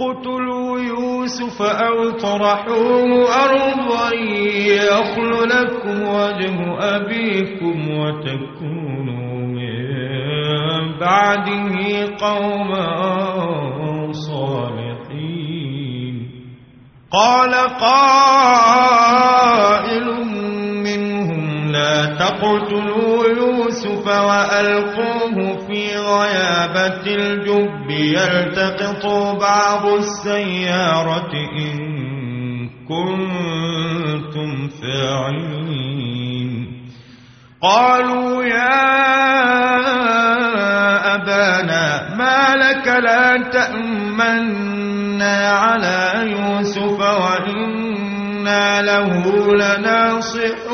اقتلوا يوسف أو طرحوه أرضا يخل لكم وجه أبيكم وتكونوا من بعده قوما صالحين قال قائل منهم لا تقتلوا يوسف وألقوه في غيابة الجب يلتقط بعض السيارة إن كنتم فاعلين. قالوا يا أبانا ما لك لا تأمنا على يوسف وإنا له لناصحون.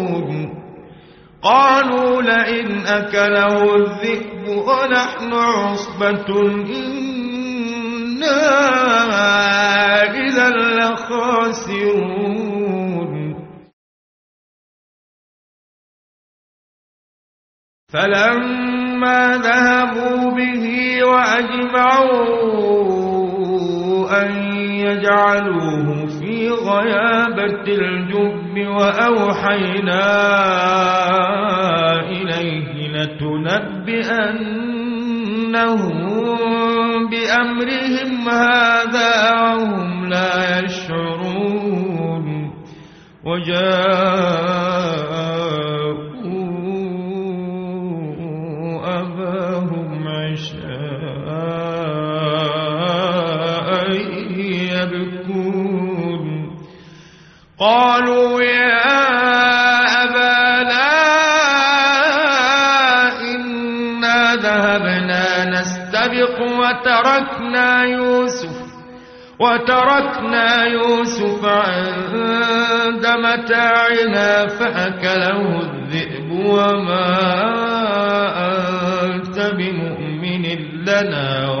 قالوا لئن أكله الذئب ونحن عصبة إنا إذا لخاسرون. فلما ذهبوا به وأجمعوا أن يجعلوه في غيابة الجب وأوحينا إليه لتنبئنهم بأمرهم هذا وهم لا يشعرون. وجاءوا يبكون. قالوا يا أبانا إنا ذهبنا نستبق وتركنا يوسف وتركنا يوسف عند متاعنا فأكله الذئب وما أنت بمؤمن لنا.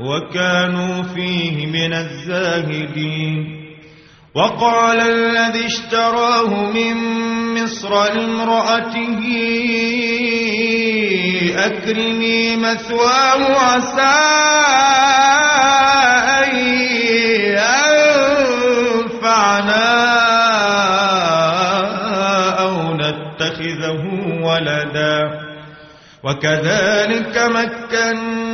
وكانوا فيه من الزاهدين. وقال الذي اشتراه من مصر لامرأته أكرمي مثواه عسى أن ينفعنا أو نتخذه ولدا. وكذلك مكنا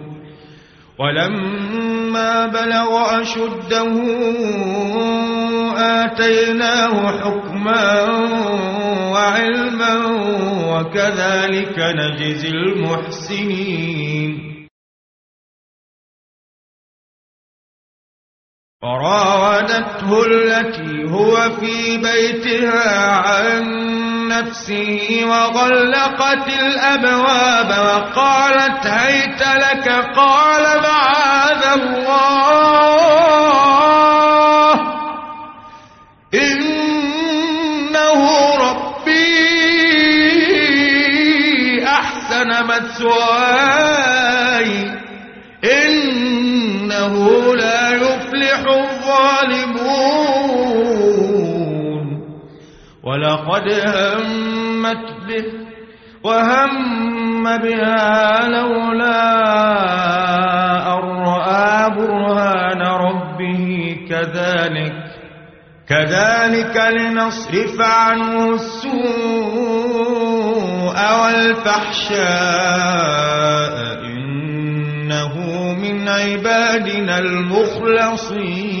ولما بلغ أشده آتيناه حكما وعلما وكذلك نجزي المحسنين. وراودته التي هو في بيتها عن نفسه وغلقت الأبواب وقالت هيت لك قال معاذ الله. إنه ربي أحسن مثواي. ولقد همت به وهم بها لولا أن رأى برهان ربه كذلك كذلك لنصرف عنه السوء والفحشاء إنه من عبادنا المخلصين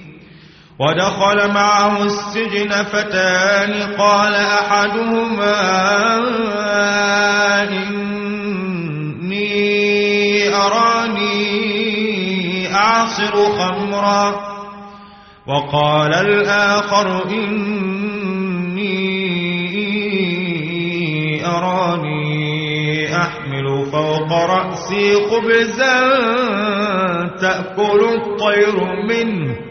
ودخل معه السجن فتان قال أحدهما إني أراني أعصر خمرا وقال الآخر إني أراني أحمل فوق رأسي خبزا تأكل الطير منه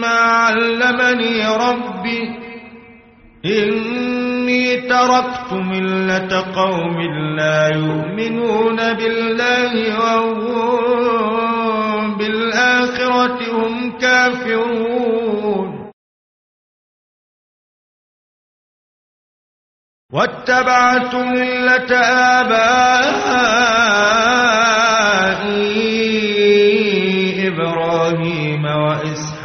مما علمني ربي إني تركت ملة قوم لا يؤمنون بالله وهم بالآخرة هم كافرون. واتبعت ملة آبائي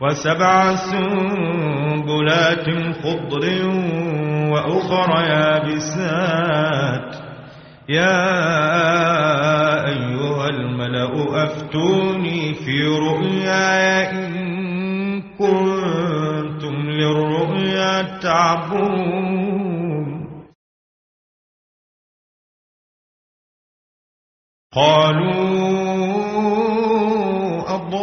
وسبع سنبلات خضر وأخر يابسات. يا أيها الملأ أفتوني في رؤياي إن كنتم للرؤيا تعبون قالوا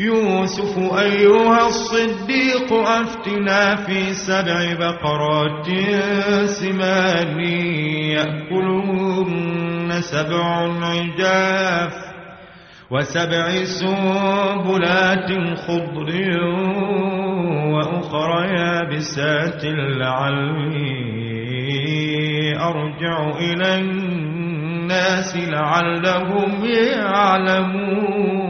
يوسف أيها الصديق أفتنا في سبع بقرات سمان يأكلهن سبع عجاف وسبع سنبلات خضر وأخر يابسات لعلي أرجع إلى الناس لعلهم يعلمون.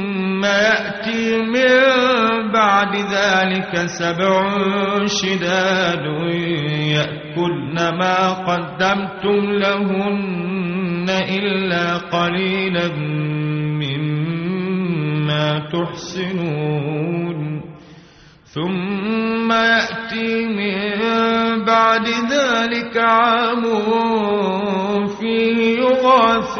ثم يأتي من بعد ذلك سبع شداد يأكلن ما قدمتم لهن إلا قليلا مما تحسنون ثم يأتي من بعد ذلك عام فيه يغاث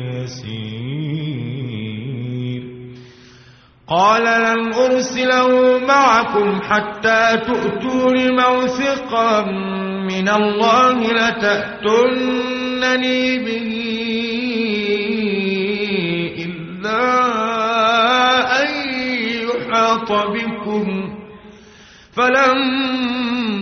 يسير. قال لن أرسله معكم حتى تؤتون موثقا من الله لتأتونني به إلا أن يحاط بكم. فلما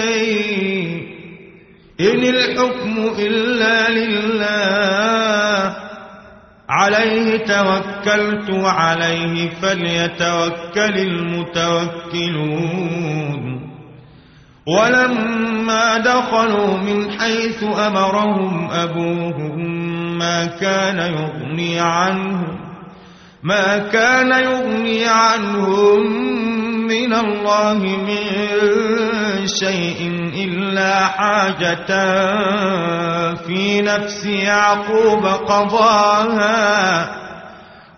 شيء إن الحكم إلا لله. عليه توكلت وعليه فليتوكل المتوكلون. ولما دخلوا من حيث أمرهم أبوهم ما كان يغني عنهم ما كان يغني عنهم من الله من شيء إلا حاجة في نفس يعقوب قضاها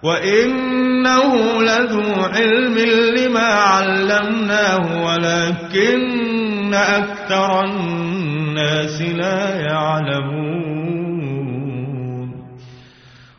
وإنه لذو علم لما علمناه ولكن أكثر الناس لا يعلمون.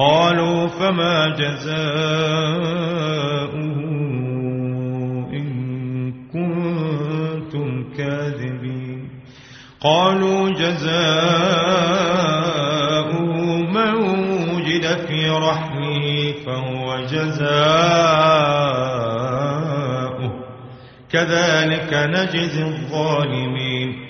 قالوا فما جزاؤه إن كنتم كاذبين. قالوا جزاؤه من وجد في رحمه فهو جزاؤه. كذلك نجزي الظالمين.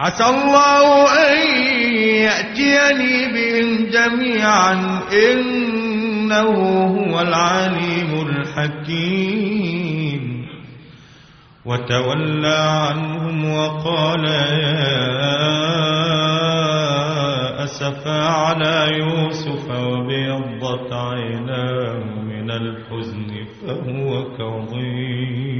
عسى الله أن يأتيني بهم جميعا. إنه هو العليم الحكيم. وتولى عنهم وقال يا أسفا على يوسف وبيضت عيناه من الحزن فهو كظيم.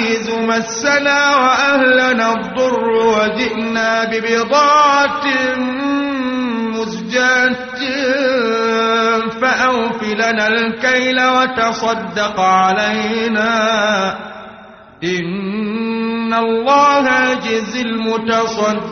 مسنا وأهلنا الضر وجئنا ببضاعة مزجاة فأوف لنا الكيل وتصدق علينا. إن الله يجزي المتصدقين.